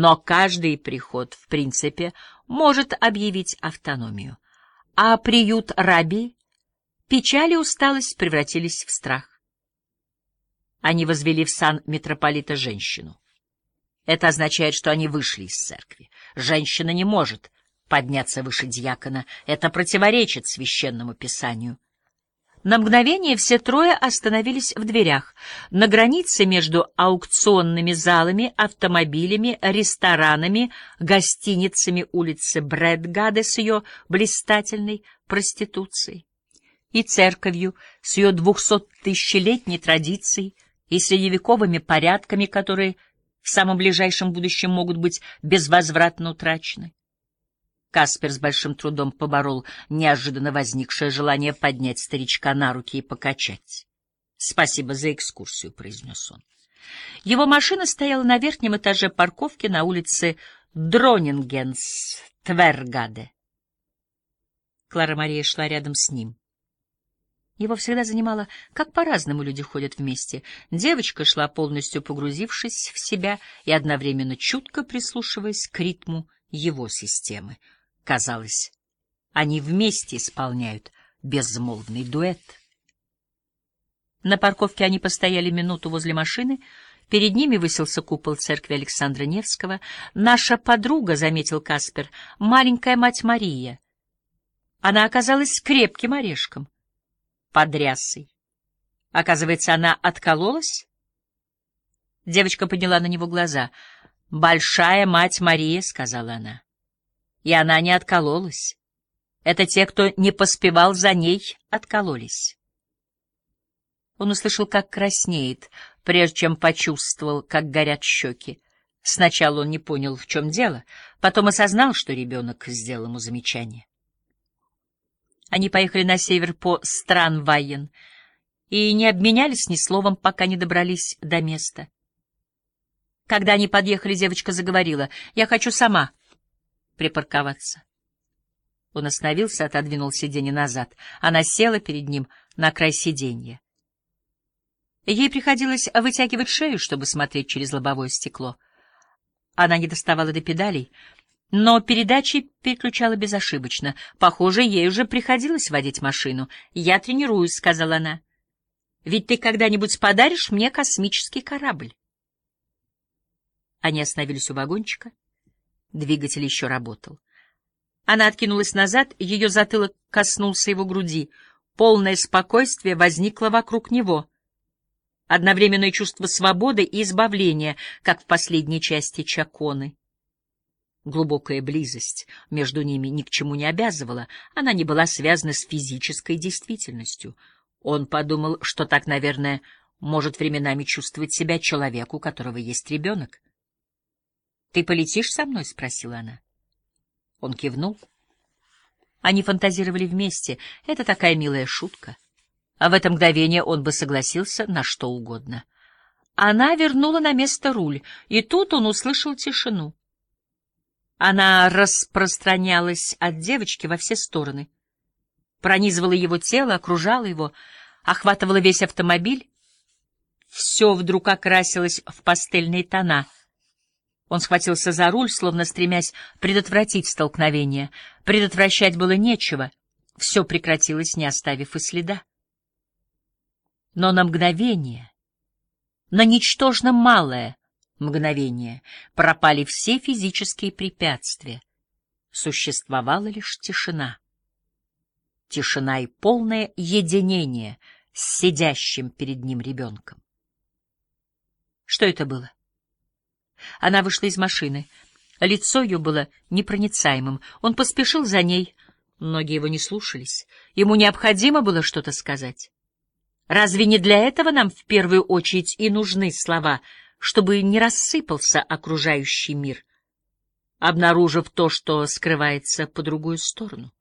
Но каждый приход, в принципе, может объявить автономию. А приют раби, печаль и усталость превратились в страх. Они возвели в сан митрополита женщину. Это означает, что они вышли из церкви. Женщина не может подняться выше дьякона. Это противоречит священному писанию. На мгновение все трое остановились в дверях, на границе между аукционными залами, автомобилями, ресторанами, гостиницами улицы Брэдгаде с ее блистательной проституцией и церковью с ее двухсоттысячелетней традицией и средневековыми порядками, которые в самом ближайшем будущем могут быть безвозвратно утрачены. Каспер с большим трудом поборол неожиданно возникшее желание поднять старичка на руки и покачать. — Спасибо за экскурсию, — произнес он. Его машина стояла на верхнем этаже парковки на улице Дронингенс, Твергаде. Клара Мария шла рядом с ним. Его всегда занимало, как по-разному люди ходят вместе. Девочка шла полностью погрузившись в себя и одновременно чутко прислушиваясь к ритму его системы. Казалось, они вместе исполняют безмолвный дуэт. На парковке они постояли минуту возле машины. Перед ними высился купол церкви Александра Невского. «Наша подруга», — заметил Каспер, — «маленькая мать Мария». Она оказалась крепким орешком, подрясой. Оказывается, она откололась? Девочка подняла на него глаза. «Большая мать Мария», — сказала она и она не откололась. Это те, кто не поспевал за ней, откололись. Он услышал, как краснеет, прежде чем почувствовал, как горят щеки. Сначала он не понял, в чем дело, потом осознал, что ребенок сделал ему замечание. Они поехали на север по Странвайен и не обменялись ни словом, пока не добрались до места. Когда они подъехали, девочка заговорила. «Я хочу сама» припарковаться. Он остановился, отодвинул сиденье назад. Она села перед ним на край сиденья. Ей приходилось вытягивать шею, чтобы смотреть через лобовое стекло. Она не доставала до педалей, но передачи переключала безошибочно. Похоже, ей уже приходилось водить машину. «Я тренируюсь», — сказала она. «Ведь ты когда-нибудь подаришь мне космический корабль?» Они остановились у вагончика. Двигатель еще работал. Она откинулась назад, ее затылок коснулся его груди. Полное спокойствие возникло вокруг него. Одновременное чувство свободы и избавления, как в последней части Чаконы. Глубокая близость между ними ни к чему не обязывала, она не была связана с физической действительностью. Он подумал, что так, наверное, может временами чувствовать себя человек, у которого есть ребенок. — Ты полетишь со мной? — спросила она. Он кивнул. Они фантазировали вместе. Это такая милая шутка. А в это мгновение он бы согласился на что угодно. Она вернула на место руль, и тут он услышал тишину. Она распространялась от девочки во все стороны. Пронизывала его тело, окружала его, охватывала весь автомобиль. Все вдруг окрасилось в пастельные тона — он схватился за руль, словно стремясь предотвратить столкновение. Предотвращать было нечего. Все прекратилось, не оставив и следа. Но на мгновение, на ничтожно малое мгновение, пропали все физические препятствия. Существовала лишь тишина. Тишина и полное единение с сидящим перед ним ребенком. Что это было? Она вышла из машины. Лицо ее было непроницаемым. Он поспешил за ней. Ноги его не слушались. Ему необходимо было что-то сказать. Разве не для этого нам в первую очередь и нужны слова, чтобы не рассыпался окружающий мир, обнаружив то, что скрывается по другую сторону?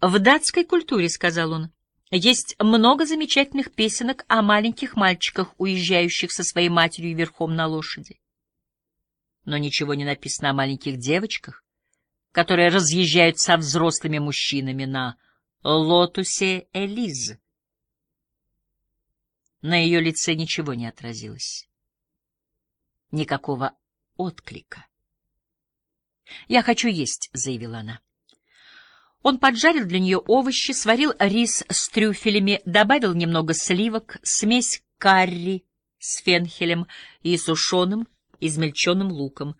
В датской культуре, — сказал он, есть много замечательных песенок о маленьких мальчиках, уезжающих со своей матерью верхом на лошади. Но ничего не написано о маленьких девочках, которые разъезжают со взрослыми мужчинами на лотусе Элиз. На ее лице ничего не отразилось. Никакого отклика. «Я хочу есть», — заявила она. Он поджарил для нее овощи, сварил рис с трюфелями, добавил немного сливок, смесь карри с фенхелем и сушеным, измельченным луком.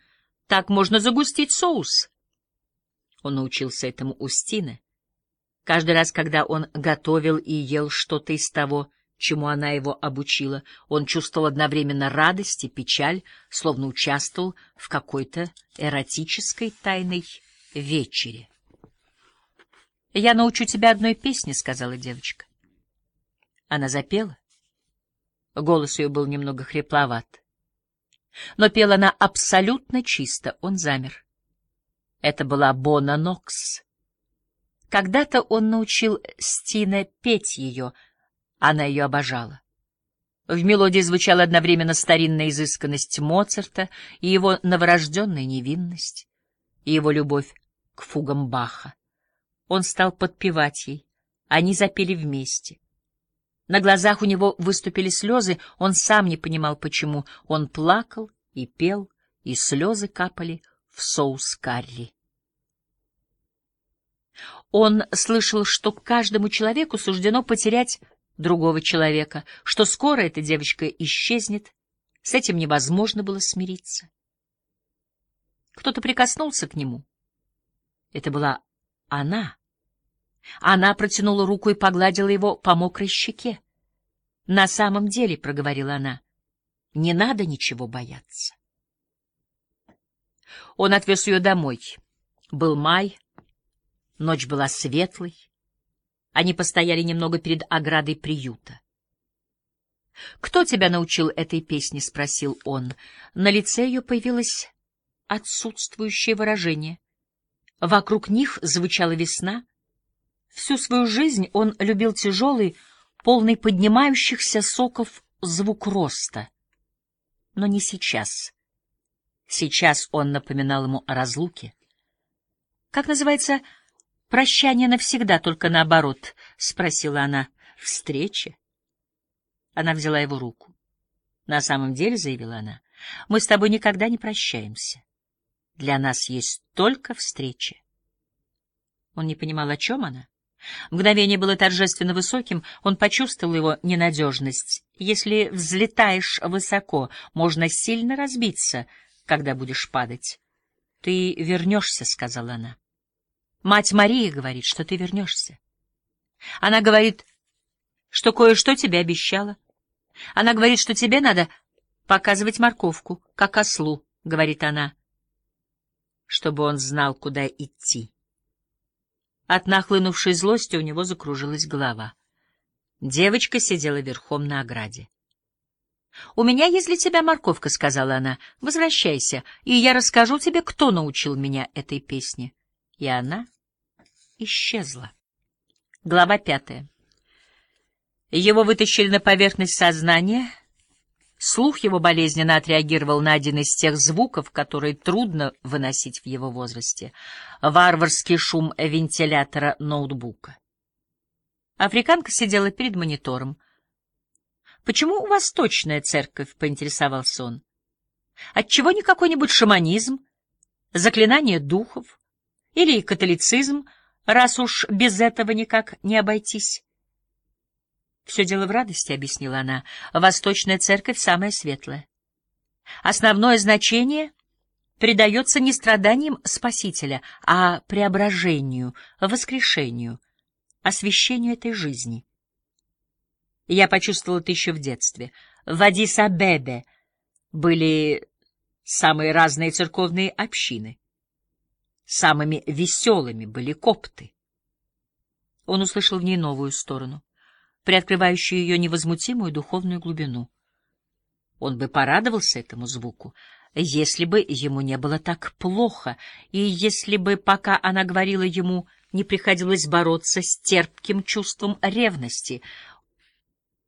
Так можно загустить соус. Он научился этому у Стины. Каждый раз, когда он готовил и ел что-то из того, чему она его обучила, он чувствовал одновременно радость и печаль, словно участвовал в какой-то эротической тайной вечере. «Я научу тебя одной песне», — сказала девочка. Она запела. Голос ее был немного хрипловат. Но пела она абсолютно чисто, он замер. Это была Бона Нокс. Когда-то он научил Стина петь ее, она ее обожала. В мелодии звучала одновременно старинная изысканность Моцарта и его новорожденная невинность, и его любовь к фугам Баха. Он стал подпевать ей. Они запели вместе. На глазах у него выступили слезы, он сам не понимал, почему. Он плакал и пел, и слезы капали в соус карри. Он слышал, что каждому человеку суждено потерять другого человека, что скоро эта девочка исчезнет. С этим невозможно было смириться. Кто-то прикоснулся к нему. Это была она. Она протянула руку и погладила его по мокрой щеке. «На самом деле», — проговорила она, — «не надо ничего бояться». Он отвез ее домой. Был май, ночь была светлой. Они постояли немного перед оградой приюта. «Кто тебя научил этой песне?» — спросил он. На лице ее появилось отсутствующее выражение. Вокруг них звучала весна. Всю свою жизнь он любил тяжелый, полный поднимающихся соков звук роста. Но не сейчас. Сейчас он напоминал ему о разлуке. Как называется «прощание навсегда, только наоборот»? — спросила она. «Встреча?» Она взяла его руку. «На самом деле, — заявила она, — мы с тобой никогда не прощаемся. Для нас есть только встреча. Он не понимал, о чем она. Мгновение было торжественно высоким, он почувствовал его ненадежность. Если взлетаешь высоко, можно сильно разбиться, когда будешь падать. — Ты вернешься, — сказала она. Мать Мария говорит, что ты вернешься. Она говорит, что кое-что тебе обещала. Она говорит, что тебе надо показывать морковку, как ослу, — говорит она чтобы он знал, куда идти. От нахлынувшей злости у него закружилась голова. Девочка сидела верхом на ограде. — У меня есть для тебя морковка, — сказала она. — Возвращайся, и я расскажу тебе, кто научил меня этой песне. И она исчезла. Глава пятая. Его вытащили на поверхность сознания — Слух его болезненно отреагировал на один из тех звуков, которые трудно выносить в его возрасте — варварский шум вентилятора ноутбука. Африканка сидела перед монитором. «Почему восточная церковь?» — поинтересовался он. «Отчего не какой-нибудь шаманизм, заклинание духов или католицизм, раз уж без этого никак не обойтись?» Все дело в радости, — объяснила она. Восточная церковь самая светлая. Основное значение придается не страданиям Спасителя, а преображению, воскрешению, освящению этой жизни. Я почувствовала это еще в детстве. В Адис-Абебе были самые разные церковные общины. Самыми веселыми были копты. Он услышал в ней новую сторону приоткрывающую ее невозмутимую духовную глубину. Он бы порадовался этому звуку, если бы ему не было так плохо, и если бы, пока она говорила ему, не приходилось бороться с терпким чувством ревности.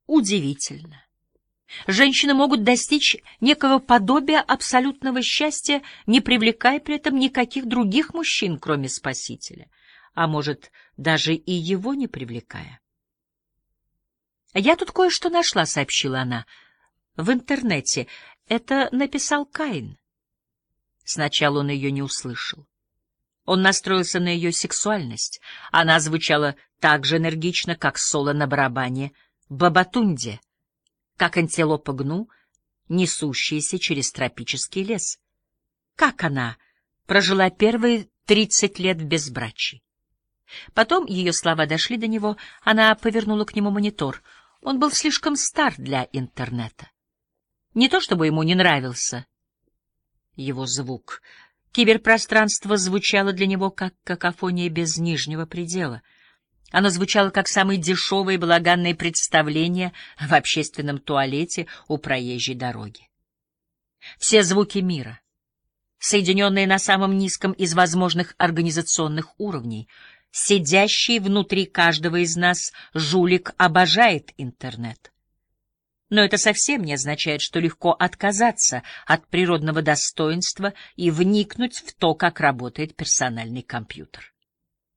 Удивительно. Женщины могут достичь некого подобия абсолютного счастья, не привлекая при этом никаких других мужчин, кроме Спасителя, а может, даже и его не привлекая. «Я тут кое-что нашла», — сообщила она. «В интернете. Это написал Каин. Сначала он ее не услышал. Он настроился на ее сексуальность. Она звучала так же энергично, как соло на барабане Бабатунде, как антилопа гну, несущаяся через тропический лес. Как она прожила первые тридцать лет в безбрачии. Потом ее слова дошли до него, она повернула к нему монитор. Он был слишком стар для интернета. Не то чтобы ему не нравился его звук. Киберпространство звучало для него как какофония без нижнего предела. Оно звучало как самые дешевые и благанные представления в общественном туалете у проезжей дороги. Все звуки мира, соединенные на самом низком из возможных организационных уровней, сидящий внутри каждого из нас жулик обожает интернет. Но это совсем не означает, что легко отказаться от природного достоинства и вникнуть в то, как работает персональный компьютер.